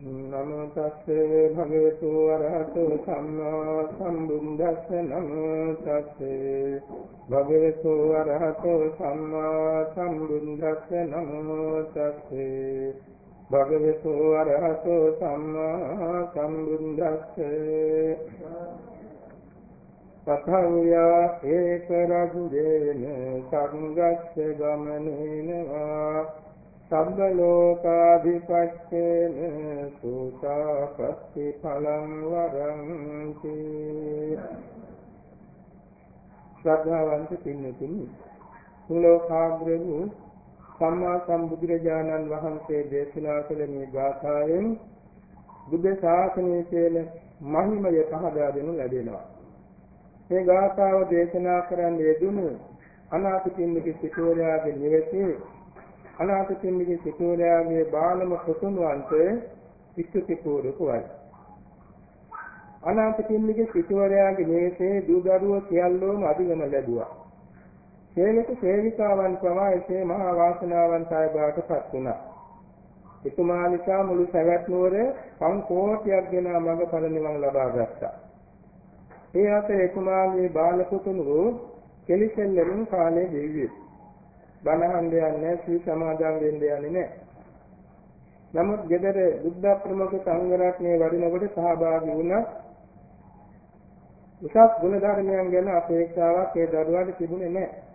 නමෝ තස්සේ භගවතු වරහතෝ සම්මා සම්බුද්දස්ස නමෝ තස්සේ භගවතු වරහතෝ සම්මා සම්බුද්දස්ස නමෝ තස්සේ භගවතු වරහතෝ සම්මා සම්බුද්දස්සේ තථාවියා ඒක රජුදේන සංගස්ස ගමනේනවා සබ්බ ලෝකාධිපච්චේන සූතාපත්ති ඵලං වරන්ති. ශ්‍රද්ධාවන්ත පින්නතුනි සුලෝකාග්‍ර වූ සම්මා සම්බුදුරජාණන් වහන්සේ දේශනා කළ මේ ගාථාවෙන් බුද්ධ ශාසනයේ තියෙන මහිමය පහදා දෙනු ලැබෙනවා. මේ ගාථාව දේශනා කරන්න යෙදුණු අනාථ පින්නික සිටුවරයාගේ නිවසේ අනාථ පින්නිගේ සිටුවරයාගේ බාලම පුතුණුවන්ට විස්තුති පූර්වකවයි. අනාථ පින්නිගේ සිටුවරයාගේ නිවසේ දූ දරුවෝ සියල්ලෝම අධිගම ලැබුවා. සේවක සේවිකාවන් පවා එසේ මහා වාසනාවන්තය බවට පත් වුණා. එතුමා නිසා මුළු සවැත් නුවර පන් කෝටියක් දෙනා මඟඵල නිවන් ලබා ගත්තා. ඒ අතර එතුමාගේ බාල පුතුණු කෙලිසෙල්ලෙන් කාලේ ගෙවියේ. බණහන් දෙන්නේ සී සමාදන් වෙන්න යන්නේ නැහැ. නමුත් ගෙදර බුද්ධ ප්‍රමුඛ සංඝ රත්නයේ වඩිනකොට සහභාගී වුණා. උසස් ගුණ ධර්මයන් ගැන අපේක්ෂාවක් ඒ දරුවාට තිබුණේ නැහැ.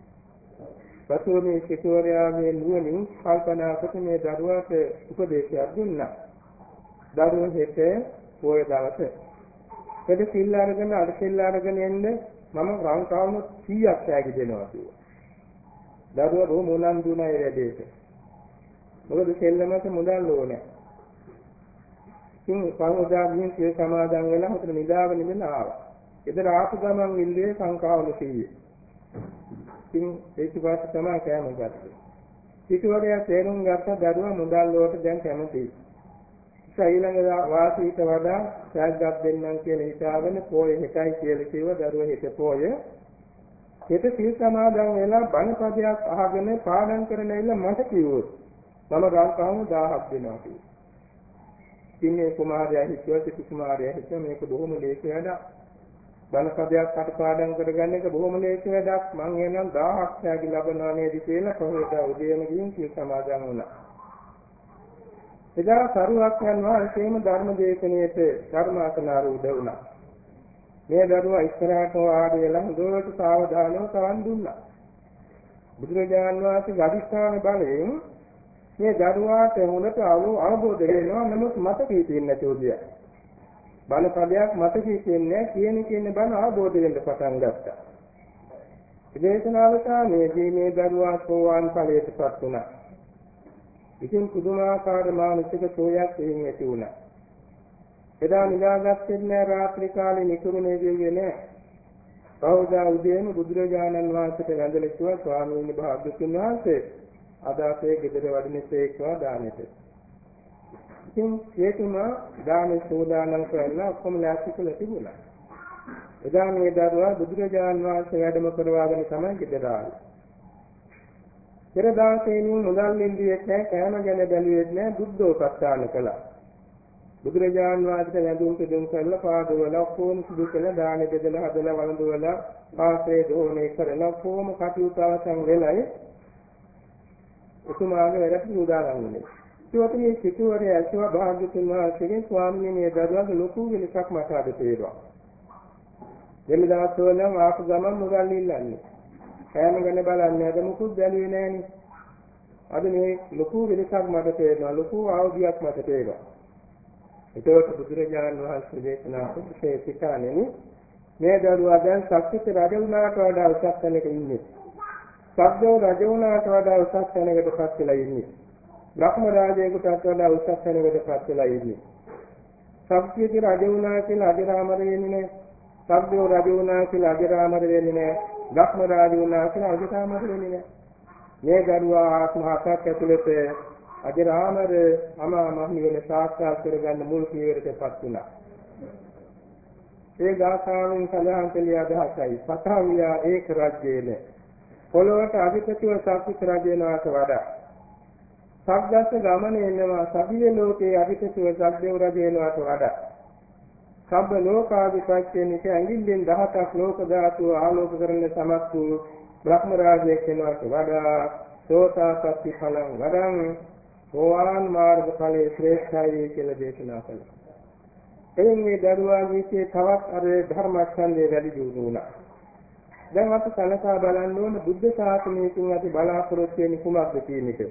පසුව මේ සිටුවරයාගේ නුවණින් කල්පනා කොට මේ දරුවාට උපදේශයක් දුන්නා. දරුවෝ හෙට පොය දවසේ හෙට සිල් අරගෙන අර සිල් අරගෙන එන්න මම රන් කවුණු 100ක් ඈගි දෙනවා කිව්වා. දරුවා බොහොම උනන්දු වුණා ඒ වැඩේට. මොකද සෙල්ලමක මුදල් ඕනේ. ඉතින් පහවදා ගිහින් සිය සමාදන් වෙලා හතර නිදාගෙන ඉඳලා ආවා. එදර ආපු ගමන් ඉල්ලේ සංකාවල සීයේ. ඉතින් ඒක වාස්ත තමයි කෑම ගත්තේ. සිටුවරයා තේරුම් ගත්ත දරුවා මුදල් වලට දැන් කැමතියි. ඊළඟ වාසීට වඩා සෑග්ගක් දෙන්නම් කියලා හිතාගෙන පොයේ හෙටයි කියලා කිව්ව දරුවා හෙට පොයේ හෙට සිල් සමාදන් වෙලා බණ පදයක් අහගෙන පාඩම් කරන ඉල්ල මට කිව්වොත් මම ගල්කහම 1000ක් දෙනවා කිව්වා. ඉතින් මේ කුමාරයා හිතුවා සිටු කුමාරයා හිතුවා මේක බොහොම ලේසි වැඩක්. බණ පදයක් අට පාඩම් කරගන්න එක බොහොම ලේසි වැඩක්. මං එනම් 1000ක් යාගි ලබනවා නේද කියලා කොහෙද උදේම ගිහින් සිල් සමාදන් වුණා. එදා සරුවක් යනවා එසේම ධර්ම දේශනාවට ධර්මාසනාරූඪ වුණා. මේ දරුවා ඉස්සරහට වාඩි වෙලා හොඳට සාවධානව තවන් දුන්නා. බුදුරජාන් වහන්සේ අධිෂ්ඨාන බලයෙන් මේ දරුවාට හොඳට අවබෝධ වෙනවා නමුත් මතකී තියෙන්නේ නැතුව ගියා. බලපදයක් මතකී තියෙන්නේ කියන කියන බණ අවබෝධ වෙන්න පටන් ගත්තා. දේශනාවට මේදී මේ දරුවා සෝවාන් ඵලයටපත් වුණා. ඉතින් මානසික සෝයක් එයින් ඇති වුණා. එදා නිදාගත්තේ නැහැ රාත්‍රී කාලේ නිකුරුනේ දෙවියේ නැහැ. කවදා උදේම බුදුරජාණන් වහන්සේට වැඳලා කිව්වා ස්වාමීන් වහන්සේ අද අපේ ගෙදර වඩිනසේකවා දානෙට. ඉතින් ඒතුමා දානෙ සෝදානම් කරලා ඔක්කොම ලෑස්ති කරලා තිබුණා. එදා මේ දරුවා බුදුරජාණන් වහන්සේ වැඩම කරවාගෙන තමයි ගෙදර ආවේ. පෙර දාසේනින් මුදල් ඉන්දියෙත් නැහැ කෑම ගැන බැලුවෙත් නැහැ බුද්ධෝපස්ථාන කළා. බුදුරජාන් වහන්සේ වැඳුම් පිදුම් කරලා පාදවල ඔක්කොම සිදු කළ දාන බෙදලා හදලා වළඳවලා ආශ්‍රය දෝණේ කරලා ඔක්කොම කටයුතු අවසන් වෙලයි උතුමාගේ වැඩට සූදානම් වුණේ. ඒකට මේ සිටුවරේ ඇසුව භාග්‍යතුන් වහන්සේගෙන් ස්වාමීන් මේ දරුවාගේ ලොකු වෙනසක් මට අද තේරුණා. දෙමි දවස්වල නම් ආපු ගමන් මුගල් ඉල්ලන්නේ. කෑම ගැන බලන්නේ නැද මුකුත් බැලුවේ නෑනේ. අද මේ ලොකු වෙනසක් මට තේරෙනවා. ලොකු ආවදියක් මට තේරෙනවා. එතකොට බුදුරජාණන් වහන්සේ දේශනා කළ මේ පිටානෙනි මේ දරුවා දැන් ශක්තිත රජ වුණාට වඩා උසස් තැනක ඉන්නේ. සබ්දෝ රජ වුණාට වඩා උසස් තැනකට පත් වෙලා ඉන්නේ. බ්‍රහ්ම රාජයෙකුට වඩා උසස් තැනකට පත් වෙලා ඉන්නේ. සබ්දයේ රජ වුණා කියලා අජරාමර වෙන්නේ නැහැ. සබ්දෝ රජ වුණා කියලා අජරාමර වෙන්නේ නැහැ. බ්‍රහ්ම රාජ වුණා කියලා අජරාමර වෙන්නේ නැහැ. මේ දරුවා ආත්ම හතක් ඇතුළත අජරාමර අමා මහ නිවන සාක්ෂාත් කරගන්න මුල් පියවරටපත් වුණා. ඒ ගාථාවෙන් සඳහන් කළේ අදහසයි. පතාවියා ඒක රජ්‍යේන. පොළොවට අධිපතිව සාක්ෂිත රජ වෙනවාට වඩා සබ්දස්ස ගමනේ එනවා සබිය ලෝකේ අහිතසුව සබ්දේව රජ වෙනවට වඩා සබ්බ ලෝකාදිපත්‍ය නික ඇඟිල්ලෙන් 17ක් ලෝක ධාතුව ආලෝක කරන සමත් වූ බ්‍රහ්ම රාජයෙක් වෙනවට වඩා සෝතාපට්ටි ඵලං වරං සෝවාන් මාර්ග ඵලයේ ශ්‍රේෂ්ඨයි කියලා දේශනා කළා. එයින් මේ දරුවාගේ තවත් අර ධර්මස්කන්ධය වැඩි දියුණු වුණා. දැන් අපි සලකා බලන්න ඕන බුද්ධ ශාසනයකින් අපි බලාපොරොත්තු වෙන්නේ කුමක්ද කියන එක.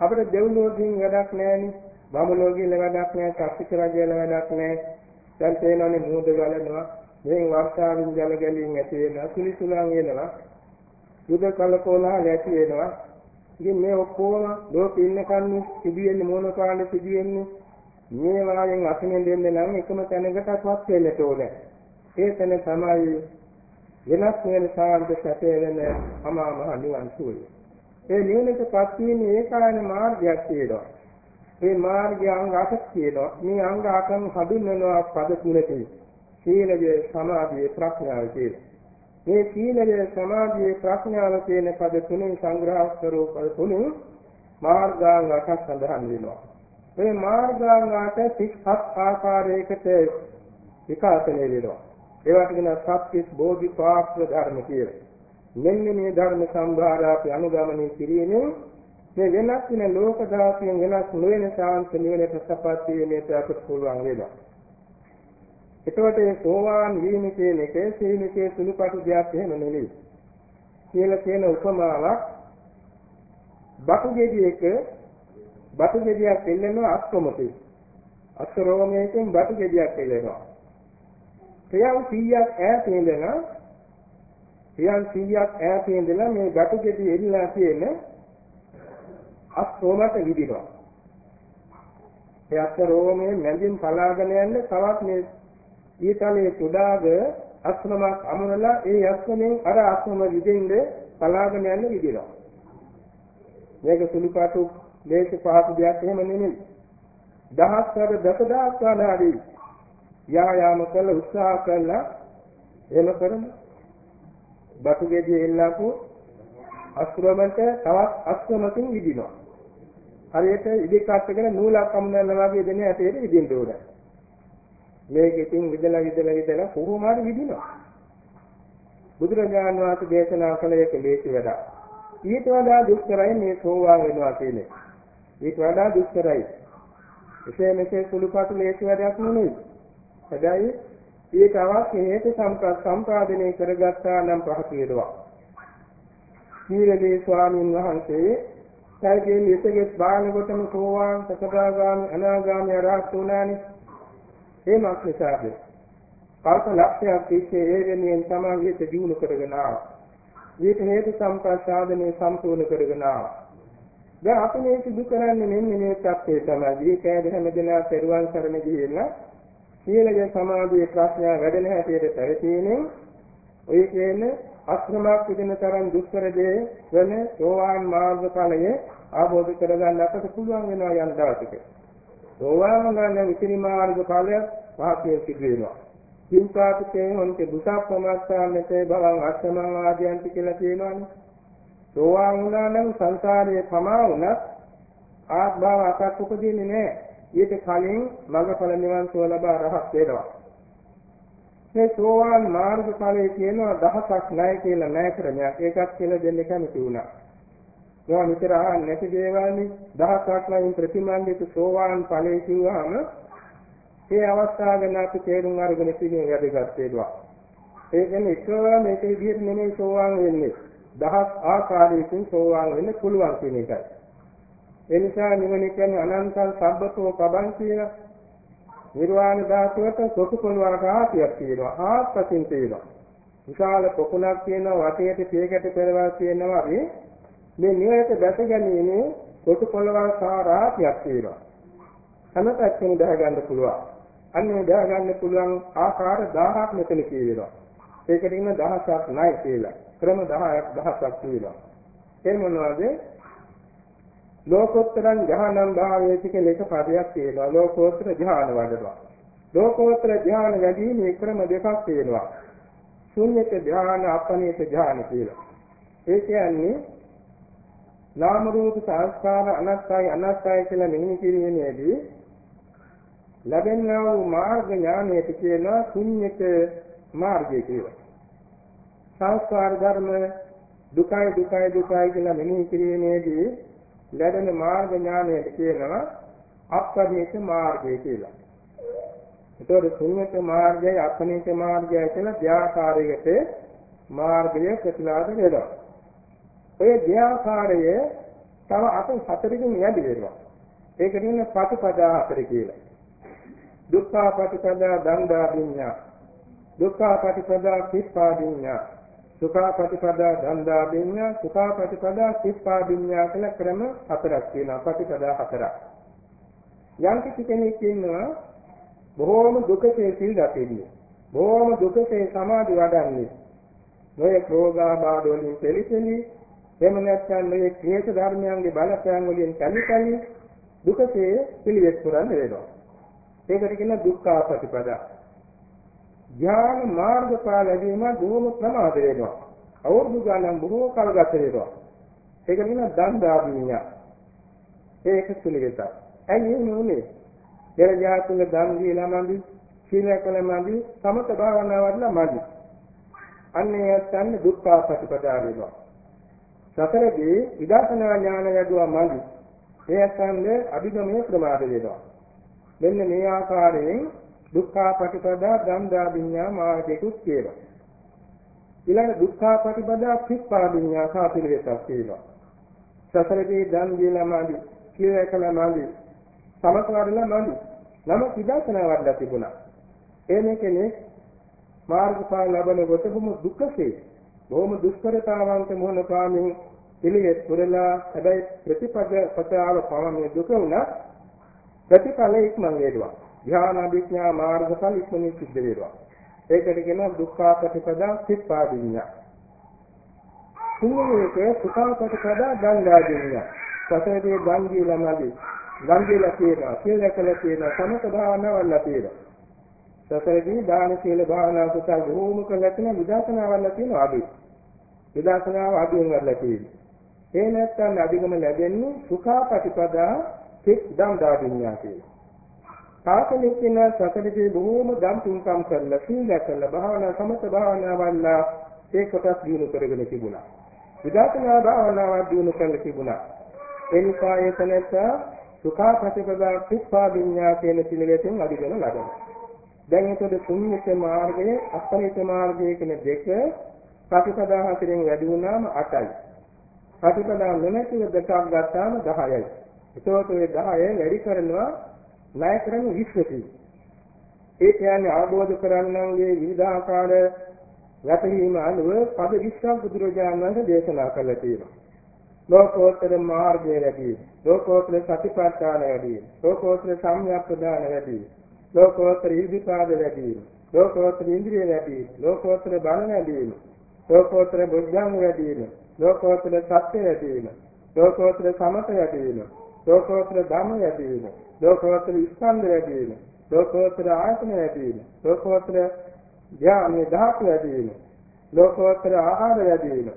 අපිට දෙව්ලෝකයෙන් වැඩක් නැහෙනි. බඹලෝකයෙන් වැඩක් නැහැ. සක්විත රජයල වැඩක් නැහැ. දැන් තේනවනේ මූද ගලනවා. මෙන් වර්ෂාවෙන් ජල ගැලීම් ඇති වෙනවා. සුලිසුලන් වෙනවා. යුද කලකෝලහල ඇති වෙනවා. ඉතින් මේ ඔක්කොම ලෝකෙ ඉන්න කන්නේ සිදුවෙන්නේ මොන කාලේ සිදුවෙන්නේ මේ වායෙන් අසුනෙන් දෙන්නේ නම් එකම තැනකටවත් වෙන්නට ඕනේ. ඒ තැන තමයි වෙනස් වෙන සාන්ත සැපේ වෙන අමා මහ නිවන් සුවය. ඒ නිවනටපත් වීමේ ඒකායන මාර්ගයක් තියෙනවා. මේ මාර්ගය අංග අටක් තියෙනවා. මේ අංග අටම හඳුන්වනවා පද තුනකින්. සීලය, සමාධිය, ප්‍රඥාව කියලා. මේ සීලය, සමාධිය, ප්‍රඥාව කියන පද තුනෙන් සංග්‍රහ කරෝ පද තුනෙන් මාර්ගාංග අටක් සඳහන් වෙනවා. මේ මාර්ගාංග අට 37 ආකාරයකට විකාශනය වෙනවා. ඒවට කියන සත්‍විස් බෝධිපාක්ෂ ධර්ම කියලා. මෙන්න මේ ධර්ම සම්භාරය අපි අනුගමනය කිරීමෙන් මේ වෙනස් වෙන ලෝක ධාතුන් වෙනස් නොවන ශාන්ත නිවනට සපත් වීමට අපට පුළුවන් වෙනවා. එතකොට මේ සෝවාන් වීම කියන එක සීමිතයේ සුළුපටු දෙයක් එහෙම නෙවෙයි. කියලා කියන උපමාවක් බටු ගෙඩියක බටු ගෙඩියක් එල්ලෙනවා අස්කොමතේ. අස්රෝමයෙන් බටු ගෙඩියක් එල්ලෙනවා. ප්‍රියම් 100ක් ඈත ඉඳලා ප්‍රියම් 100ක් ඈත ඉඳලා මේ බටු ගෙඩිය එල්ලලා තියෙන අස්රෝමට විදිනවා. ඒ අස්රෝමයේ මැදින් පලාගෙන යන්න තවත් මේ ඊතලයේ තුඩාග අස්රමක් අමුණලා ඒ අස්රමෙන් අර අස්රම විදින්න පලාගෙන යන්න විදිනවා. මේක සුළුපාටු දේශ පහසු දෙයක් එහෙම නෙමෙයි. දහස්වර දසදහස් ගණනාදී යායාම කළ උත්සාහ කළා එහෙම කරමු. බටු ගෙඩිය එල්ලපු අස්රමන්ට තවත් අස්රමකින් විදිනවා. හරියට ඉදික අටගෙන නූලක් අමුණනවා වගේ දෙන ඇටේට විදින්න ඕනේ. මේක ඉතින් විදලා විදලා විදලා කොහොම හරි විදිනවා. බුදුරජාණන් වහන්සේ දේශනා කළ එක ලේසි වැඩක්. ඊට වඩා දුෂ්කරයි මේ සෝවාන් වෙනවා කියන්නේ. ඊට වඩා දුෂ්කරයි. එසේ මෙසේ සුළුපටු ලේසි වැඩක් නෙමෙයි. හැබැයි ඊට අවශ්‍ය හේතු සම්පාදනය කරගත්තා නම් පහසු වෙනවා. සීලදී ස්වාමීන් වහන්සේ සැලකෙන විසගෙත් බාලකොටම සෝවාන් සකදාගාමි අනාගාමි අරහත් වුණානේ. ඒ මාක් නිසාද? කල්ප ලක්ෂයක් තිස්සේ ඒ වෙනුවෙන් සමාගිත දිනු කරගෙන ආවා. ඊට හේතු සම්ප්‍රසාදනයේ සම්පූර්ණ කරගෙන ආවා. දැන් අපි මේ සිදු කරන්නේ මෙන්න මේ තත්ත්වය තමයි. මේ කෑද හැමදෙනා පෙරුවන් සරණ ගිහිල්ලා සීලය සමාධිය ප්‍රඥා වැඩෙන හැටියට පැවතීමෙන් ඔය කියන අශ්‍රමයක් විදින තරම් දුෂ්කර දේ වෙන සෝවාන් මාර්ගඵලයේ ආબોධ කරගන්න අපට පුළුවන් වෙනවා යන දවසක. සෝවාන් ගන්න විචිනි මාර්ගඵලය වාක්‍යය සිදු වෙනවා. සින්පාතේ හොන්තේ බුසප්පමස්සාමතේ භවං අස්සමං ආදියන්ති කියලා කියනවානේ. සෝවාන් වුණා නම් සංසාරයේ පමා වුණත් ආත්භාව අසත් උපදින්නේ නැහැ. ඊට කලින් මඟඵල නිවන් සුව ලබා රහත් වෙනවා. මේ සෝවාන් මාර්ග ඵලයේ කියනවා දහසක් නැහැ කියලා නැහැ ක්‍රමයක්. ඒකත් කියලා දෙන්න කැමති වුණා. ඒවා නිතර අහන්නේ නැති දේවල්නේ. දහසක් නැයින් ප්‍රතිමන්දිත සෝවාන් ඵලයේ කිව්වහම මේ අවස්ථාව ගැන අපි තේරුම් අරගෙන ඉන්නේ වැඩගත් වේවා. ඒ කියන්නේ එකවර මේක විදිහට නෙමෙයි සෝවාන් වෙන්නේ. දහස් ආකාරයකින් සෝවාන් වෙන්න පුළුවන් කියන එකයි. ඒ නිසා නිවන කියන්නේ අනන්තං සබ්බතෝ පබං කියන නිර්වාණ ධාතුවට සොසු පොළවක ආතියක් තියෙනවා. ආත්පසින් තියෙනවා. විශාල පොකුණක් තියෙනවා වටේට පියකට පෙරවල් තියෙනවා මේ මේ නිවනට දැස ගැනීමේ සොසු පොළවක ආතියක් තියෙනවා. හැම පැත්තෙම දහ ගන්න පුළුවන්. අන්නේ දහ ගන්න පුළුවන් ආකාර 1000ක් මෙතන කියවෙනවා. ඒකට ඉන්න දහසක් නැහැ කියලා. ක්‍රම 10ක් දහසක් තියෙනවා. ඒ මොනවද? ලෝකෝත්තරං ඥානං භාවයේති කියලා එක පදයක් තියෙනවා. ලෝකෝත්තර ඥාන වඩනවා. ලෝකෝත්තර ඥාන වැඩිීමේ ක්‍රම දෙකක් තියෙනවා. ශුන්‍යත ඥාන අපනීත ඥාන කියලා. ඒ කියන්නේ නාම රූප සංස්කාර අනත්තයි අනත්තයි කියලා මෙනෙහි කිරීමේදී ලැබෙනා වූ මාර්ග ඥානයට කියනවා ශුන්්‍යත මාර්ගය කියලා. සංස්කාර ධර්ම දුකයි දුකයි දුකයි කියලා මෙනෙහි කිරීමේදී ලැබෙන මාර්ග ඥානයට කියනවා අප්පදේශ මාර්ගය කියලා. ඒතකොට ශුන්්‍යත මාර්ගයයි අපනේශ මාර්ගයයි කියලා ධ්‍යාකාරයකට මාර්ගය ප්‍රතිලාද වෙනවා. ඔය ධ්‍යාකාරය තව අත හතරකින් වැඩි වෙනවා. ඒක කියන්නේ පටිපදා හතර කියලා. දුක්ඛ පටිපදා දණ්ඩා විඤ්ඤා. දුක්ඛ පටිපදා කිප්පා විඤ්ඤා. සුඛ පටිපදා දණ්ඩා විඤ්ඤා. සුඛ පටිපදා කිප්පා විඤ්ඤා කියලා ක්‍රම හතරක් තියෙනවා. පටිපදා හතරක්. යම් කිසි කෙනෙක් ඉන්නවා බොහෝම දුකසේ සිල් ගතින්නේ. බොහෝම දුකසේ සමාධි වඩන්නේ. නොයේ රෝගාබාධ වලින් පෙළෙසෙලි එහෙම නැත්නම් මේ ක්ලේශ ධර්මයන්ගේ බලපෑම් වලින් කැලිකලි දුකසේ පිළිවෙත් පුරන්න වෙනවා. ඒකට කියන දුක්ඛාපටිපදා. ඥාන මාර්ගඵල ලැබීම බොහොම ප්‍රමාද වෙනවා. අවුරුදු ගණන් බොහෝ කල් ගත වෙනවා. ඒක කියන දන්දාභිඥා. ඒක පිළිවෙත. ඇයි එහෙම උනේ? දෙරජාතුල දන් දීලා මදි, සීල කළ මදි, සමත භාවනා වඩලා මදි. අන්නේ යත්තන්න දුක්ඛාපටිපදා වෙනවා. සතරදී විදර්ශනා ඥාන වැඩුවා මදි. ඒ යත්තන්නේ අභිගමයේ ප්‍රමාද වෙනවා. මෙන්න මේ ආකාරයෙන් දුක්ඛාපටිපදා දන්දා විඤ්ඤා මාර්ගයකුත් කියනවා. ඊළඟ දුක්ඛාපටිපදා පිප්පා විඤ්ඤා සාපිරේතක් කියනවා. සසරදී දන් දීලා මාදි, කියලා කළා මාදි, සමත වඩලා මාදි. නම විදර්ශනා වඩලා තිබුණා. එනේ කෙනෙක් මාර්ගඵල ලබන කොට බොහොම දුකසේ බොහොම දුෂ්කරතාවන්ට මුහුණ පාමින් පිළිවෙත් පුරලා හැබැයි ප්‍රතිපද පතාව පවන්නේ දුක උනා ප්‍රතිඵල ඉක්මන් වේදවා. ධ්‍යාන අභිඥා මාර්ගඵල ඉක්මනින් සිද්ධ වේදවා. ඒකට කියනවා දුක්ඛා ප්‍රතිපදා සිප්පාදින්ඥා. තුන්වෙනි එක සුඛා ප්‍රතිපදා ගංගාදින්ඥා. සතරේ ගංගී ළමදී ගංගීලා කියනවා කියලා කළ තියෙනවා සමත භාවනාවල්ලා තියෙනවා. සතරදී දාන සීල භාවනා කුසල බොහෝම කළා තියෙන විදර්ශනාවල්ලා තියෙනවා අභි. විදර්ශනාව අභියෙන් වල්ලා තියෙනවා. ඒ නැත්තම් අධිගම ලැබෙන්නේ සුඛා ප්‍රතිපදා සිත් දම් දාදින්නා කියලා. සාසනෙත් වෙන සතරේ බොහෝම දම් තුන්කම් කරලා සීල කරලා භාවනා සමත භාවනා වල්ලා ඒ කොටස් දිනු කරගෙන තිබුණා. විදර්ශනා භාවනාව දිනු කරලා තිබුණා. ඒ නිසා ඒ තැනට සුඛා ප්‍රතිපදා පිප්පා විඤ්ඤා කියන පිළිවෙතෙන් අධිගම ලබනවා. දැන් එතකොට ශුන්්‍යත මාර්ගය අපරිත මාර්ගය කියන දෙක ප්‍රතිපදා හතරෙන් වැඩි වුණාම 8යි. ප්‍රතිපදා නොමැතිව දෙකක් ගත්තාම 10යි. එතකොට ඒ 10 වැඩි කරනවා ණය කරන 20කී. ඒ කියන්නේ අවබෝධ කරගන්නන්ගේ විවිධාකාර වැටහීම අනුව පද 20ක් බුදුරජාණන් වහන්සේ දේශනා කළා තියෙනවා. ලෝකෝත්තර මාර්ගය වැඩි, ලෝකෝත්තර සතිපට්ඨාන වැඩි, ලෝකෝත්තර සම්‍යක්පදාන වැඩි, ලෝකෝත්තර ඉර්ධිපාද වැඩි, ලෝකෝත්තර ඉන්ද්‍රිය වැඩි, ලෝකෝත්තර බල වැඩි, ලෝකෝත්තර බුද්ධංග වැඩි, ලෝකෝත්තර සත්‍ය වැඩි, ලෝකෝත්තර සමත වැඩි, ලෝකෝත්තර ධම්ම වැඩි වීම, ලෝකෝත්තර ස්කන්ධ වැඩි වීම, ලෝකෝත්තර ආයතන වැඩි වීම, ලෝකෝත්තර ඥාන ධාතු වැඩි වීම, ලෝකෝත්තර ආහාර වැඩි වීම,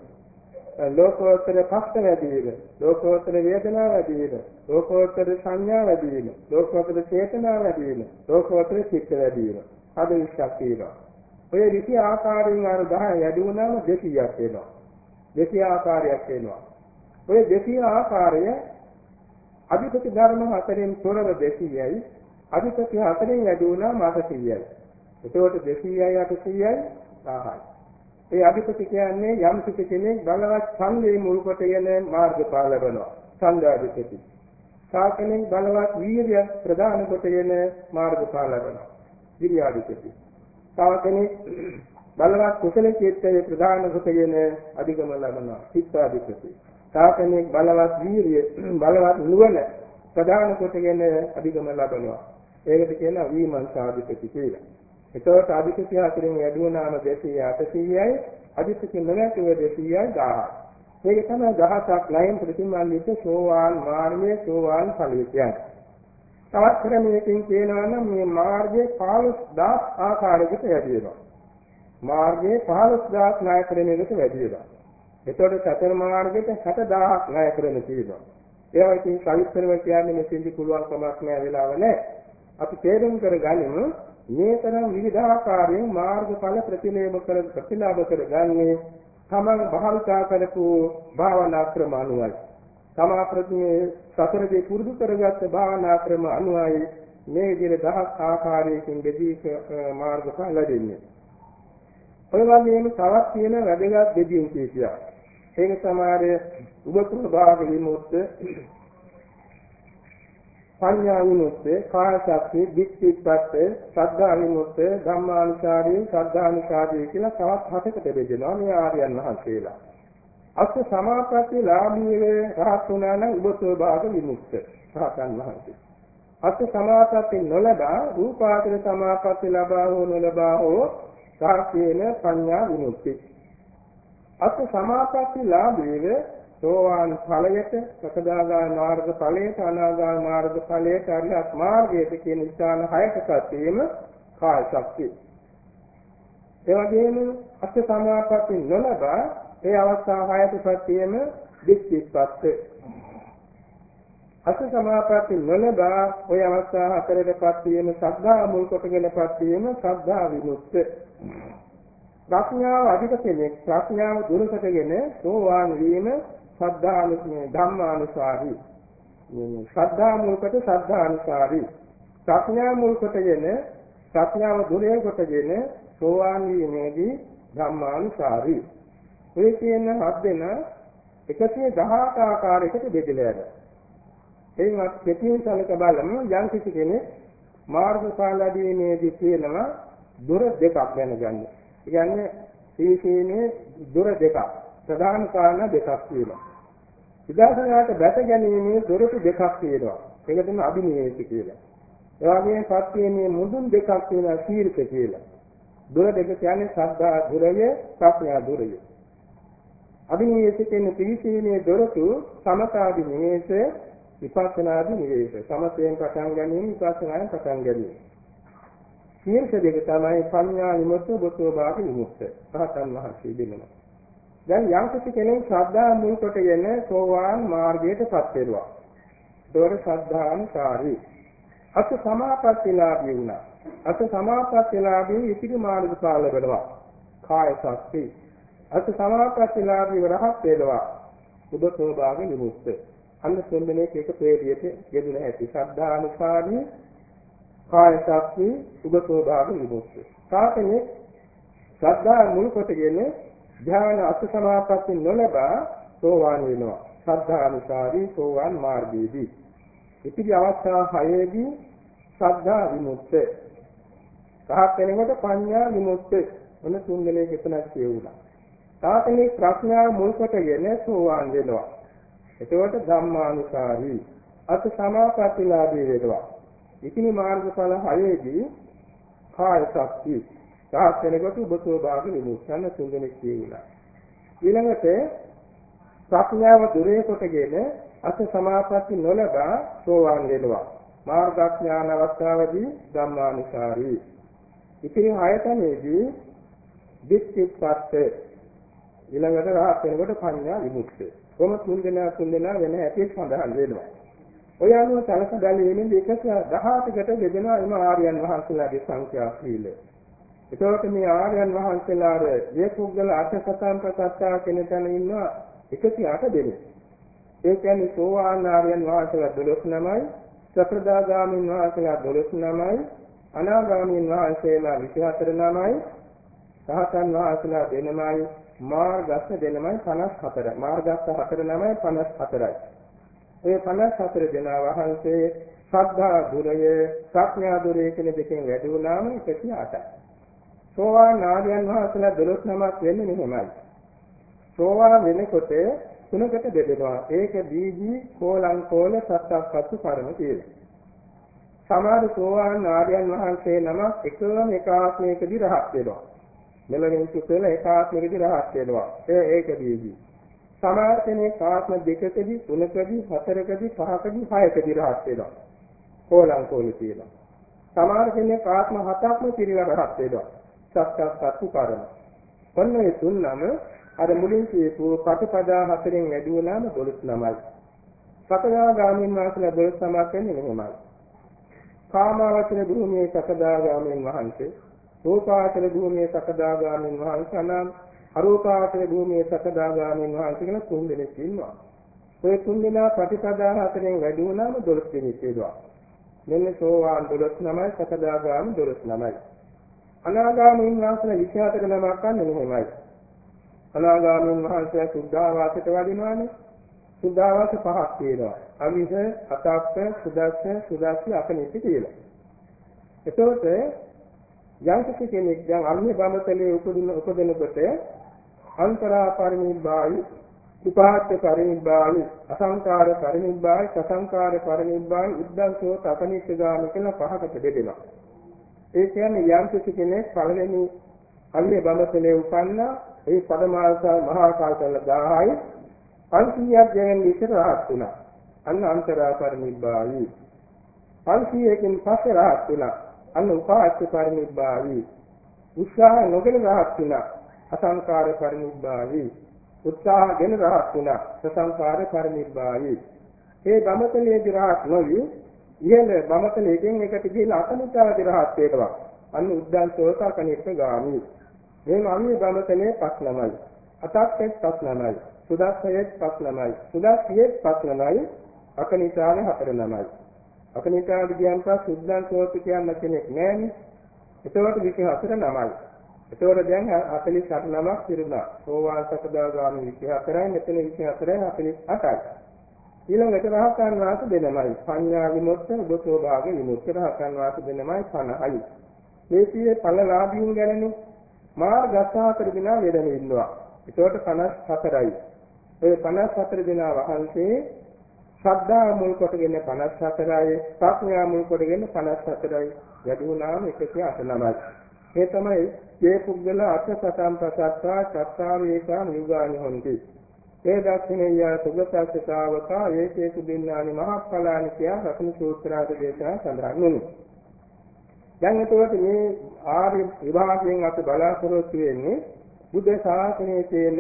ලෝකෝත්තර පස්ස වැඩි වීම, ලෝකෝත්තර වේදනා වැඩි වීම, ලෝකෝත්තර සංඥා වැඩි වීම, ලෝකෝත්තර චේතනා වැඩි වීම, ලෝකෝත්තර චිත්ත වැඩි වීම. අද 20ක් තියෙනවා. ඔය 20 ආකාරයෙන් අර 10 වැඩි වුණාම 200ක් වෙනවා. 200 ආකාරයක් වෙනවා. ඔය 200 ආකාරය අධිපති ධර්ම හතරෙන් තොරව 200යි අධිපති හතරෙන් වැඩි වුණාම 800යි එතකොට 200යි 800යි 1000යි ඒ අධිපති කියන්නේ යම් කිසි කෙනෙක් බලවත් ඡන්දේ මුල් කොටගෙන මාර්ගඵල ලබනවා ඡන්දාධිපති සාකලෙන් බලවත් වීර්ය ප්‍රදාන කොටගෙන මාර්ගඵල ලබනවා විරියාධිපති සාකලෙන් බලවත් කුසල චේතයේ ප්‍රදාන කොටගෙන අධිගම ලබනවා. චිත්තාධිපති තාකණෙක් බලවත් වීරිය බලවත් නුවණ ප්‍රධාන කොටගෙන අධිගම ලබනවා. ඒකට කියනවා විමර්ශාදිපති කියලා. ඒතකොට අධිපති හතරෙන් වැඩි වුණාම 200 800යි අධිපති නොවැතුව 200යි 1000යි. මේක තමයි දහසක් ලයින් ප්‍රතිමාන්විත සෝවාන් මාර්ගයේ සෝවාන් ඵලයේදී. තවත් ක්‍රමයකින් කියනවා නම් මේ මාර්ගයේ 15000 ආකාරයකට වැඩි වෙනවා. මාර්ගයේ 15000 ණය ක්‍රමයකට වැඩි වෙනවා. එතකොට සතර මාර්ගෙට 60000ක් ණය කරන තියෙනවා. ඒවා ඉතින් සවිස්තරව කියන්නේ මෙතෙන්දි පුළුවන් කමක් නෑ වෙලාව නෑ. අපි තේරුම් කරගනිමු මේ තරම් විවිධාකාරයෙන් මාර්ගඵල ප්‍රතිලේම කර ප්‍රතිලාභ කරගන්නේ තමන් භාවිතා කරපු භාවනා ක්‍රම අනුවයි. තමා ප්‍රතිමේ සතරදී පුරුදු කරගත්ත භාවනා ක්‍රම අනුවයි මේ විදිහට දහස් ආකාරයකින් බෙදී මාර්ගඵල ලැබෙන්නේ. ඔය වගේම තවත් තියෙන වැදගත් බෙදීම් කීපයක්. ඒක තමයි උපකුල භාග විමුක්ත පඤ්ඤා විමුක්ත කාය ශක්තිය දික්ඛිප්පත් සද්ධා විමුක්ත ධම්මානුචාරී සද්ධානුචාරී කියලා තවත් හතකට බෙදෙනවා මේ ආර්යයන් වහන්සේලා. අස්ස සමාපatti ලාභීවේ රහත් වුණා නම් උපකුල භාග විමුක්ත රහතන් වහන්සේ. අස්ස සමාපatti නොලබා රූපාතර සමාපatti ලබා හෝ නොලබා හෝ සාක්ෂේන පඤ්ඤා විමුක්ති අත් සමාපatti ලාභයේ සෝවාන් ඵලයට සකදාගාම මාර්ග ඵලයට අනාගාම මාර්ග ඵලයට අරිහත් මාර්ගයට කියන ස්ථාන හයකටත් වීම කාය ශක්තිය. ඒ වගේම අත් සමාපatti නොලබා ඒ අවස්ථා හයකටත් වීම දික්තිපත්. අත් සමාපatti නොලබා ওই අවස්ථා හතරකටත් වීම සද්ධා මුල් කොටගෙනපත් වීම සද්ධා විමුක්ත. ප්‍රඥාව අධික කෙනෙක් ප්‍රඥාව දුරකටගෙන සෝවාන් වීම සද්ධානුස්මේ ධම්මානුසාරී. මේ ශ්‍රද්ධා මුල්කට ශ්‍රද්ධානුසාරී. ප්‍රඥා මුල්කටගෙන ප්‍රඥාව දුරේ කොටගෙන සෝවාන් වීමේදී ධම්මානුසාරී. මේ කියන හත් දෙන 118 ආකාරයකට බෙදලා යනවා. එයින් කෙටියෙන් සැලක බලමු යම් කිසි කෙනෙක් මාර්ගඵලදීනේදී කියනවා දුර දෙකක් දැනගන්න. ඒ කියන්නේ සීසීනේ දුර දෙකක් ප්‍රධාන කාරණා දෙකක් තියෙනවා. විදර්ශනාවට බැස ගැනීමේ දොරටු දෙකක් තියෙනවා. ඒක තමයි අභිනිවේෂ කියලා. ඒ වගේම සත්‍යයේ මුදුන් දෙකක් තියෙනවා සීර්ක කියලා. දුර දෙක කියන්නේ සද්ධා දුරය, ප්‍රඥා දුරය. අභිනිවේෂ කියන්නේ පිළිසීමේ දොරටු සමතාදි නිවේෂ, විපස්සනාදි නිවේෂ. සමතයෙන් පටන් ගැනීම, විපස්සනායෙන් පටන් ගැනීම. ශීර්ෂ දෙක තමයි පඤ්ඤා විමුක්ත බොසෝ භාග විමුක්ත. රහතන් වහන්සේ දෙන්නවා. දැන් යම්කිසි කෙනෙක් ශ්‍රද්ධා මුල් කොටගෙන සෝවාන් මාර්ගයටපත් වෙනවා. දොර ශ්‍රද්ධානුසාරී. අත් සමාපත්තිලාභී වුණා. අත් සමාපත්තිලාභී ඉතිරි මාර්ග පාල වෙනවා. කාය ශක්ති. අත් සමාපත්තිලාභී වරහත් වෙනවා. බුද්ධ භාග විමුක්ත. අන්න දෙන්නෙක් එක ප්‍රේරියට යෙදුන ඇති ශ්‍රද්ධානුසාරී කාය ශක්ති උගතෝ භාග විමුක්ති. සාකනේ ශ්‍රද්ධා මුල් කොටගෙන ධ්‍යාන අත් සමාපatti නොලබා සෝවාන් වෙනවා. ශ්‍රද්ධානුසාරී සෝවාන් මාර්ගයේදී. ඉතිරි අවස්ථා හයේදී ශ්‍රද්ධා විමුක්ත. සහත් වෙනකොට පඤ්ඤා විමුක්ත. මොන තුන්දෙනේ එතනක් කියුණා. සාකනේ ප්‍රඥා මුල් කොටගෙන සෝවාන් වෙනවා. එතකොට ධම්මානුසාරී අත් සමාපත්තිලාභී වෙනවා. ඉතිනි මාර්ගඵල හයේදී කාය ශක්තිය සාත් වෙනකොට උබතෝ භාග විමුක්තන තුන්දෙනෙක් කියුණා. ඊළඟට ප්‍රඥාව දුරේ කොටගෙන අස සමාපatti නොලබා සෝවාන් වෙනවා. මාර්ගඥාන අවස්ථාවේදී ධම්මානුසාරී. ඉතිරි හයතනේදී දික්ඛිප්පත් ඊළඟට රහත් වෙනකොට පඤ්ඤා විමුක්ත. කොහොම තුන්දෙනා තුන්දෙනා වෙන හැටි සඳහන් වෙනවා. ඔය අනුව සලක බැලීමෙන් 118කට බෙදෙනවා එම ආර්යයන් වහන්සේලාගේ සංඛ්‍යා සීල. ඒකෝට මේ ආර්යයන් වහන්සේලාර මේ පුද්ගල අටසතම් ප්‍රත්‍යා කියන තැන ඉන්නවා 108 දෙනෙක්. ඒ කියන්නේ සෝවාන් ආර්යයන් වහන්සේලා 12 නමයි, සතරදාගාමීන් වහන්සේලා 12 නමයි, අනාගාමීන් වහන්සේලා 24 නමයි, සහතන් වහන්සේලා දෙනමයි, මාර්ගස්ස දෙනමයි 54. මාර්ගස්ස 4 නමයි 54යි. ඒ 54 දෙනා වහන්සේ ශ්‍රද්ධා දුරය ප්‍රඥා දුරය කියන දෙකෙන් වැඩි වුණාම 108යි. සෝවාන් ආර්යයන් වහන්සේලා 12 නමක් වෙන්නේ මෙහෙමයි. සෝවාන් වෙනකොට තුනකට බෙදෙනවා. ඒක දීජී කෝලං කෝල සත්‍යපත්තු පරම කියලා. සමහර සෝවාන් ආර්යයන් වහන්සේ නමක් එකම එක ආත්මයකදී රහත් වෙනවා. මෙලෙසින් සුතල එක ආත්මයකදී රහත් වෙනවා. ඒ ඒක දීජී සමහර කෙනෙක් ආත්ම දෙකකදී තුනකදී හතරකදී පහකදී හයකදී රහත් වෙනවා. කෝලංකෝල කියලා. සමහර කෙනෙක් ආත්ම හතක්ම පිළිලා රහත් වෙනවා. සත්‍යස්සත්තු කරන. ඔන්න ඒ තුන්නම අර මුලින් කියපු ප්‍රතිපදා හතරෙන් වැඩි වුණාම 12 නමයි. සකදාගාමීන් වහන්සේලා 12 නමක් වෙන්නේ මෙහෙමයි. කාමාවචර භූමියේ සකදාගාමීන් වහන්සේ, රූපාවචර භූමියේ සකදාගාමීන් වහන්සේ නම් අරූපාවචර භූමියේ සකදාගාමීන් වහන්සේ කියලා තුන් දෙනෙක් ඉන්නවා. ඔය තුන් දෙනා ප්‍රතිපදා හතරෙන් වැඩි වුණාම 12 දෙනෙක් වෙනවා. මෙන්න සෝවාන් 12 නමයි සකදාගාමී 12 නමයි. අනාගාමීන් වහන්සේලා 24 නමක් ගන්න මෙහෙමයි. අනාගාමීන් වහන්සේ සුද්ධාවාසයට වඩිනවානේ. සුද්ධාවාස පහක් තියෙනවා. අවිස, අතක්ක, සුදස්ස, සුදස්සි අකනිති කියලා. එතකොට යම් කෙනෙක් දැන් අරණ්‍ය බඹතලයේ උපදින උපදිනකොට අන්තරා පරිනිබ්බායි උපාත්‍ය පරිනිබ්බායි අසංකාර පරිනිබ්බායි සසංකාර පරිනිබ්බායි උද්දංසෝ තකනිච්ච ගාම කියලා පහකට බෙදෙනවා. ඒ කියන්නේ යම් කෙනෙක් පළවෙනි අරණ්‍ය බඹතලයේ උපන්නා ඒ පදමාල්සා මහා කාලතල 1000යි 500ක් ගෙන් ඉතර රහත් වුණා. අන්න අන්තරා පරිනිබ්බායි. 500කින් පස්සේ රහත් වුණා. අන්න උපාස්ස පරිනිබ්බායි. උත්සාහ නොගෙන රහත් වුණා. අසංකාර පරිනිබ්බායි. උත්සාහගෙන රහත් වුණා. සසංකාර පරිනිබ්බායි. ඒ බමතලයේදී රහත් නොවි ඉහළ බමතලයෙන් එකට ගිහිලා අකනිතාවදී රහත් වේනවා. අන්න උද්දන් සෝතකනිට ගාමි. මේ මම්මේ බමතලයේ පස් ළමයි. අතක්ෙත් පස් ළමයි. සුදස්සයෙත් පස් ළමයි. සුදස්සියෙත් පස් ළමයි. අකනිතාවේ හතර ළමයි. අකනිතාවේ කියන් පස් සුද්දන් සෝත කියන්න කෙනෙක් නෑනේ. එතකොට 24 ළමයි. එතකොට දැන් 48 නමක් පිරුණා. සෝවාන් සකදාගාමී 24යි මෙතන 24යි 48යි. ඊළඟට රහතන් වහන්සේ දෙනමයි. පඤ්ඤා විමුක්ත උපසෝ භාග විමුක්ත රහතන් වහන්සේ දෙනමයි 50යි. මේ සියේ ඵලලාභීන් ගැනනේ මාර්ග අසහතර දිනා වේදෙන ඉන්නවා. ඒකට 54යි. ඒ 54 දිනා වහන්සේ ශ්‍රද්ධා මුල් කොටගෙන 54යි, ප්‍රඥා මුල් කොටගෙන 54යි. වැඩි වුණාම 189යි. ඒ තමයි මේ පුද්ගල අත්සතම් ප්‍රසත්තා චත්තාරේකා නිගානි හොන්ති. ඒ දක්ෂිනේය සුගතස්සතාවකා ඒකේසු දින්නානි මහප්පලානි කියා රත්න සූත්‍රාද දේශනා සඳහන් වෙනවා. දැන් එතකොට මේ ආර්ය විභාගයෙන් අපි බලාපොරොත්තු වෙන්නේ බුද්ධ ශාසනයේ තියෙන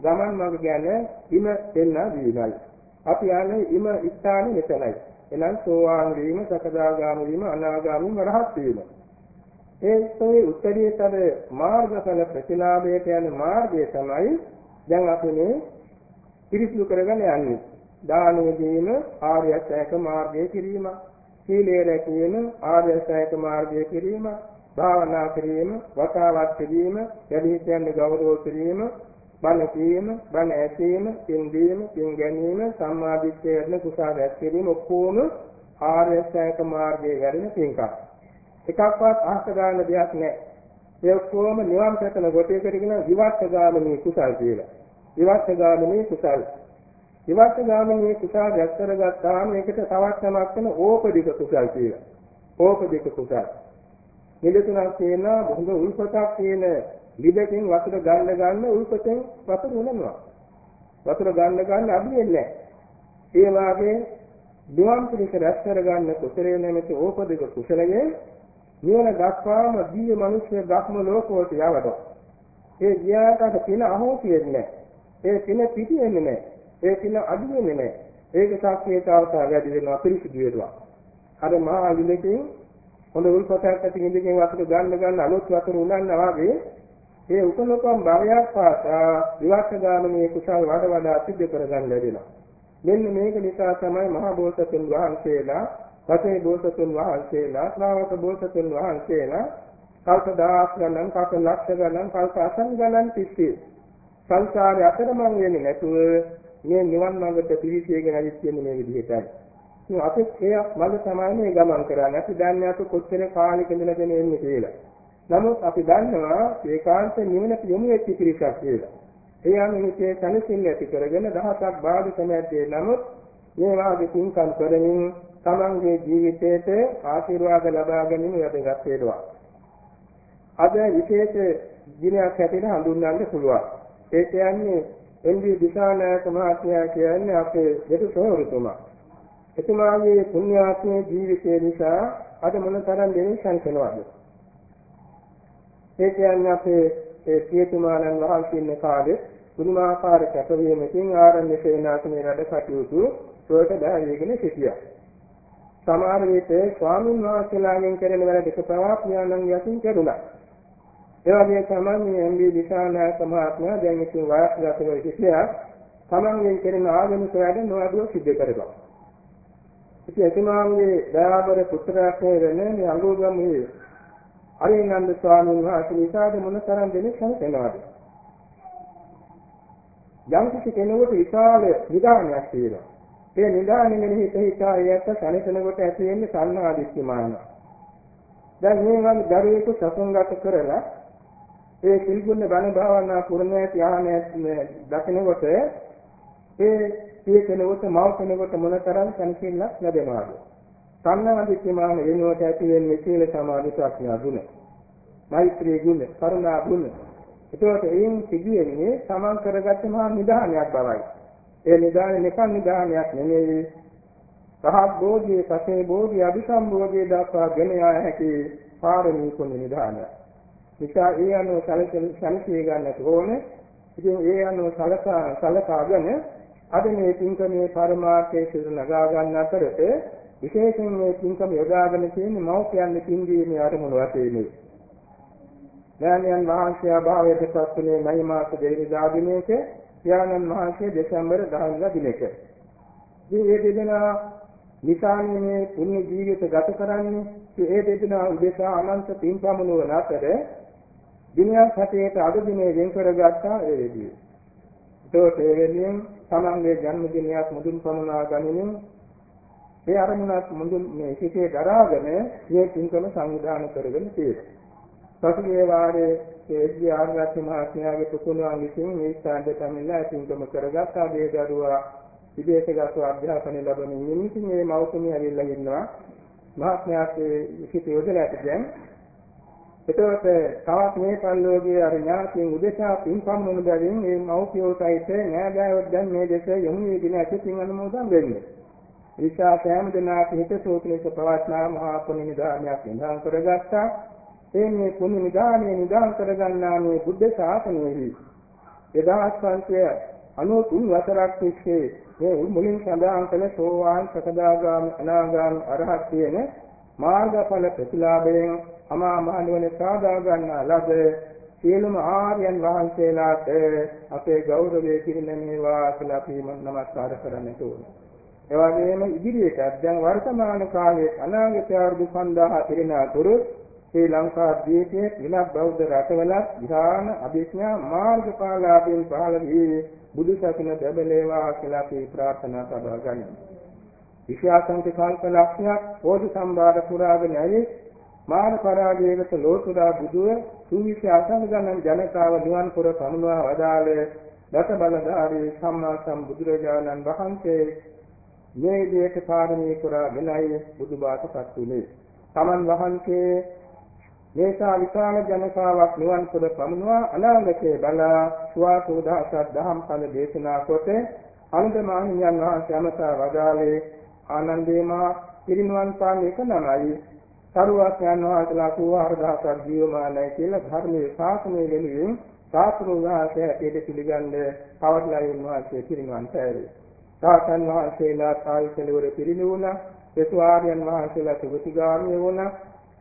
ගමන් මඟ ගැන ඉම දෙන්න දීමයි. අපි යන්නේ ඉම ස්ථානේ මෙතනයි. එනම් සෝවාන් වීම, සකදාගාමී වීම, අනාගාමී වරහත් වීම. ඒ තමයි උත්තරීතර මාර්ගඵල ප්‍රතිලාභයට යන මාර්ගය තමයි දැන් අපි මේ පිරිසිදු කරගෙන යන්නේ. දානය දීම ආර්ය අෂ්ටාංග මාර්ගයේ කිරීම. සීලය රැකීම ආර්ය අෂ්ටාංග මාර්ගයේ කිරීම. භාවනා කිරීම, වතාවත් කිරීම, යදිහිතයන් ගෞරව කිරීම, බණ කීම, බණ ඇසීම, පින් දීම, පින් ගැනීම, සම්මාදිට්ඨිය යන කුසල රැස් කිරීම ඔක්කොම ආර්ය අෂ්ටාංග මාර්ගයේ වැඩෙන පින්කම්. එකක්වත් අහස ගන්න දෙයක් නැහැ. ඒ ඔක්කොම නිවන් පැතන කොටයකට කියන විවර්ත ගාමිනී කුසල් කියලා. විවර්ත ගාමිනී කුසල්. විවර්ත ගාමිනී කුසල් රැස් කරගත්තාම ඒකට තවත් නමක් වෙන ඕපදික කුසල් කියලා. ඕපදික කුසල්. නිලතුණක් තියෙන බොහොම උල්පතක් තියෙන ලිබකින් වතුර ගන්න ගන්න උල්පතෙන් වතුර උනනවා. වතුර ගන්න ගන්න අදින්නේ ඒ වාගේ දුවම් පිළිස රැස් කරගන්න කුසලයේ නැමැති ඕපදික කුසලයේ නිවන දක්වාම දීය මිනිස්සේ ධර්ම ලෝකෝට යවනවා. ඒ ගියාට පින අහෝසි වෙන්නේ ඒ පින පිටි වෙන්නේ නැහැ. ඒ පින අඩු වෙන්නේ නැහැ. ඒක සාක්ෂියතාවට වැඩි වෙනවා පිරිසිදු වෙනවා. අර මහා විලකින් හොඳ උල්පතක් ඇති ඉඳගෙන වතුර ගන්න ගන්න අලුත් වතුර උනන්නා වගේ ඒ උපලෝකම් භාවයක් පාසා විවක්ත ගාමී කුසල් වඩ වඩා සිද්ධ කරගන්න ලැබෙනවා. මෙන්න මේක නිසා තමයි මහා බෝසතුන් වහන්සේලා, පසේ බෝසතුන් වහන්සේලා, ශ්‍රාවක බෝසතුන් වහන්සේලා කල්ප දහස් ගණන්, කල්ප ලක්ෂ ගණන්, කල්ප අසං ගණන් තිස්සේ සංසාරේ අතරමං වෙන්නේ නැතුව මේ නිවන් මාර්ගයට පිවිසෙගෙන ඇවිත් තියෙන මේ විදිහටයි. ඉතින් අපි ඒ මඟ තමයි මේ ගමන් කරන්නේ. අපි දන්නේ අපි කොච්චර කාලෙක ඉඳලාගෙන එන්නේ කියලා. නමුත් අපි දන්නවා ඒකාන්ත නිවනට යොමු වෙච්ච පිරිසක් කියලා. ඒ අනුවිතේ තනසින් ඇති කරගෙන දහසක් බාධක නැද්දේ නමුත් මේ වාගේ පින්කම් කරමින් තමන්ගේ ජීවිතයට ආශිර්වාද ලබා ගැනීම වැදගත් වෙනවා. අද විශේෂ දිනයක් හැටියට හඳුන්වන්න පුළුවන්. ඒ කියන්නේ එන්ඩි දිසානායක මහත්මයා කියන්නේ අපේ දෙතු සෝරුතුමා. එතුමාගේ පුණ්‍යාත්මේ ජීවිතය නිසා අද මොනතරම් දෙයක් සංකනවද ඒ කියන්නේ අපේ ඒ සියතුමාණන් වහන්සේ ඉන්න කාලේ පුදුමාකාර කැපවීමකින් ආරණ්‍ය සේනාසනේ වැඩ කටයුතු සුවට දැරීගෙන සිටියා. සමහර විට ස්වාමීන් වහන්සේලාගෙන් කරන වැඩ දෙක පවා පියාණන් යකින් කෙරුණා. ඒ වගේ තමයි මේ එම්.බී. දිශානායක මහත්මයා දැන් ඉතින් වයස්ගත වෙ සිටියා. තමන්ගෙන් කරන ආගමික වැඩ නොඅඩුව සිද්ධ කරගන්නවා. ඉතින් එතුමාගේ දයාබර පුත්‍රයාට වෙන මේ අඟුගමේ අරිනන්ද ස්වාමීන් වහන්සේ නිසාද මොන තරම් දෙනෙක් සැලසෙනවද? යම් කිසි කෙනෙකුට විශාල නිදානයක් තියෙනවා. ඒ නිදානෙ මෙහි හිතා යැත්ත සැලසෙනකොට ඇති වෙන්නේ සංනාදිස්මාන. දැන් මේ වගේ දරුවෙකු සසංගත කරලා ඒ සිල්ගුණ බණ භාවනා පුරණයට යහනේ දකිනකොට ඒ සිය කෙනෙකුට මව කෙනෙකුට මොනතරම් සැනසෙල්ලක් ලැබෙනවද? සංනාදිස්මාන වෙනුවට ඇති වෙන්නේ සීල සමාධි ප්‍රඥා ගුණ. මෛත්‍රී ගුණ, කරුණා ගුණ. ඒකට එයින් සිදුවෙන්නේ තමන් කරගත්ත මහා නිදානයක් බවයි. ඒ නිදානේ නිකන් නිදානයක් නෙමෙයි. සහත් බෝධියේ පසේ බෝධි අභිසම්බෝධිය දක්වා ගෙන යා හැකි පාරමී කුණ නිදානය. නිසා ඒ අනුව සැලසී ගන්නට ඕනේ. ඉතින් ඒ අනුව සලකා සලකාගෙන අද මේ පින්කමේ පරමාර්ථයේ සිදු නගා ගන්න අතරට විශේෂයෙන් මේ පින්කම යොදාගෙන තියෙන මෞඛ්‍යයන් පින්දීමේ අරමුණු වශයෙන් ඥානයන් වහන්සේ භාවයට පත්ුනේ මයි මාස දෙවිදා දිනේක ඥානන් වහන්සේ දෙසැම්බර් 10 දිනක. ඉතින් මේ දෙදෙනා නිසානේ මේ පුණ්‍ය ජීවිත ගත කරන්නේ ඒ දෙදෙනා උදෙසා අනන්ත පින්පමුණුව නැතර දිනයක් හැටියට අද දිනේ වෙන් කරගත්තා ඒ විදිහේ. ඒකට ඒ වෙනුවෙන් තමන්ගේ ජන්මදිනයක් මුදුන් පමුණා ගනිමින් ඒ අරමුණක් මුදුන් මේ සිටේ දරාගෙන මේ පින්කම සංවිධානය කරගෙන තියෙනවා. පසුගිය වාරයේ ඒ ආර්යත්‍ය මහත්මයාගේ පුතුණන් විසින් මේ ස්ථානයේ තමයිලා පින්කම කරගත්තා මේ දරුවා විදේශගත අධ්‍යාපනය ලැබෙමින් ඉන්නේ මේ මෞතුමිය ඇවිල්ලා ඉන්නවා මහත්මයාට විසිත යොදලාට දැන් එතකොට තවත් මේ පල්ලෝගේ අර ඥාතින් උදෙසා පින්කම් වුණ බැවින් මේ මෞපියෝ සහිත නෑදෑයෝ දැන් මේ දෙස යොමු වේදින ඇති පින් අනුමෝදන් වෙන්නේ. විශා සෑම දිනක හිත සෝතලේක පවත්නා මහා පුණ්‍ය නිදානයක් නිදාන් කරගත්තා. ඒ මේ පුණ්‍ය නිදානය නිදාන් කරගන්නා මේ බුද්ධ ශාසනයෙහි 2593 වසරක් තිස්සේ මේ මුලින් සඳහන් කළ සෝවාන් සකදාගාමි අනාගාමි අරහත් කියන මාර්ගඵල ප්‍රතිලාභයෙන් අමා මහ නිවන සාදා ගන්නා ලද සියලුම ආර්යයන් වහන්සේලාට අපේ ගෞරවය පිරිනැමේවා කියලා අපි නමස්කාර කරන්නට ඕනේ. ඒ වගේම ඉදිරියට දැන් වර්තමාන කාලයේ අනාගත අවුරුදු 5000 පිරිනතුරු ශ්‍රී ලංකා ද්වීපයේ විලක් බෞද්ධ රටවල ධ්‍යාන අභිඥා මාර්ගඵලාභයෙන් පහළ වී බුදු සසුන ලැබලේවා කියලා අපි ප්‍රාර්ථනා කරලා ගනිමු. විශ්වාසන්ත කල්ප ලක්ෂයක් පොදු සම්බාර පුරාගෙන ඇවි මාන පරාජයකට ලෝතුරා බුදුව සූවිසි අසං ගණන් ජනතාව නිවන් පුර පමුණවා වදාළ දස බලධාරී සම්මා සම්බුදුරජාණන් වහන්සේ මේ විදිහට පාරමී පුරාගෙනයි බුදුබාටපත් වුනේ. තමන් වහන්සේ මේසා විශාල ජනතාවක් නිවන් පුර පමුණවා අනාගතයේ බලා සුවාසෝදාසත් දහම් පද දේශනා කොට අනුද මාහිමියන් වහන්සේ අමතා වදාළේ ආනන්දේමා පිරිනුවන් පාන එක නමයි සරුවක්යන් වහන්සේලා 4000ක් ජීවමානයි කියලා ධර්මයේ ශාසනය වෙනුවෙන් සාතුරුවාසය ඇටේට පිළිගන්න පවර්ලා වහන්සේ පිරිනුවන් පෑවේ. සාතන් වහන්සේලා කායි කෙලවර පිරිනුණා, සෙසුආර්යයන් වහන්සේලා සුගතිගාමී වුණා,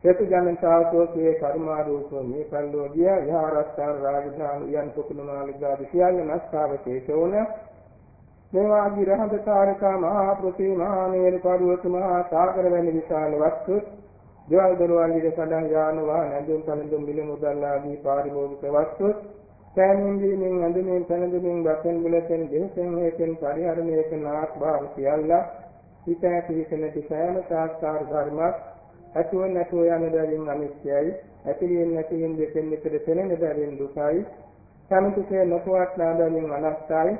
හේතු ජනතාවකෝසේ කර්මාරූපෝ මේ පල්ලෝගිය විහාරස්ථාන රාජධානි යන් කුකුණමාලිගාදී සියල්ල නැස්තාව තේසෝන මේ වාගී රහතකාරකා මහා පෘථි මහා නේර පර්වත මහා සාගර වැනි විශාල වස්තු දේවල් දරුවන් ඉද සඳහන් යාන වාහන ඇඳුම් පළඳුම් මිල මුදල් ආදී පාරිභෝගික වස්තු සෑමෙන් දීමින් ඇඳුමින් පැනඳුමින් බසෙන් බුලතෙන් දෙහසෙන් හේතෙන් පරිහරණය කරන ආත්භාව සියල්ල හිත ඇති හිතන සෑම සාස්කාර ධර්මයක් ඇතුව නැතුව යන බැවින් අනිත්‍යයි. ඇතිලියෙන් නැතිලින් දෙකෙන් එකට පෙනෙන බැවින් දුකයි. සමිතසේ නොපවත්නා බැවින් අනත්තයි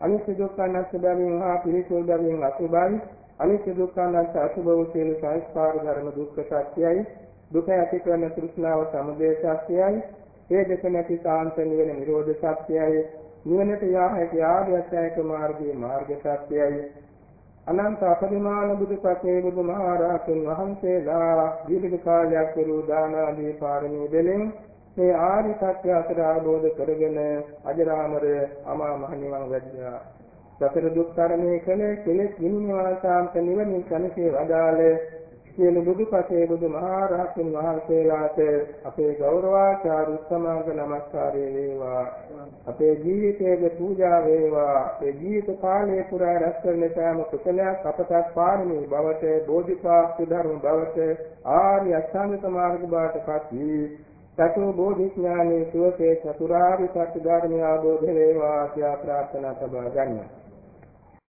අනිත්‍ය දුක්ඛ අනාත්ම බැවින් හා පිරිසුදු බැවින් අසුභයි අනිත්‍ය දුක්ඛ අනාත්ම අසුභ වූ සියලු සංස්කාර ධර්ම දුක්ඛ සත්‍යයි දුක ඇති කරන තෘෂ්ණාව සමුදය සත්‍යයි ඒ දෙක නැති සාන්ත නිවන නිරෝධ සත්‍යයි නිවනට යා හැකි ආර්ය අෂ්ටාංග මාර්ගයේ මාර්ග සත්‍යයි අනන්ත අපරිමාණ බුදුපසේ බුදුමහරහතුන් වහන්සේලා දීර්ඝ කාලයක් වූ දාන ආදී පාරමී දෙලෙන් මේ ආරි සත්‍ය අතර ආબોධ කරගෙන අජරාමර අමා මහ නිවන් වැද්දා. සතර දුක් තරණය කළ කෙලෙස් විනිමවාසාන්ත නිවනින් සනසේ වදාළ සියලු බුදුපසේ බුදුමහා රහතුන් වහන්සේලාට අපේ ගෞරවාචාර උත්තමාංග නමස්කාරය වේවා. අපේ ජීවිතයේ පූජා වේවා. අපේ ජීවිත කාලය පුරා රැස් කරන සෑම කුසලයක් අපට පාරමී බවට බෝධිපාක්ෂ ධර්ම බවට ආර්ය අෂ්ටාංග මාර්ග බවට පත් වී සතු බෝධිඥානයේ සුවසේ චතුරාර්ය සත්‍ය ධර්මය අවබෝධ වේවා කියා ප්‍රාර්ථනා සබා ගන්නවා.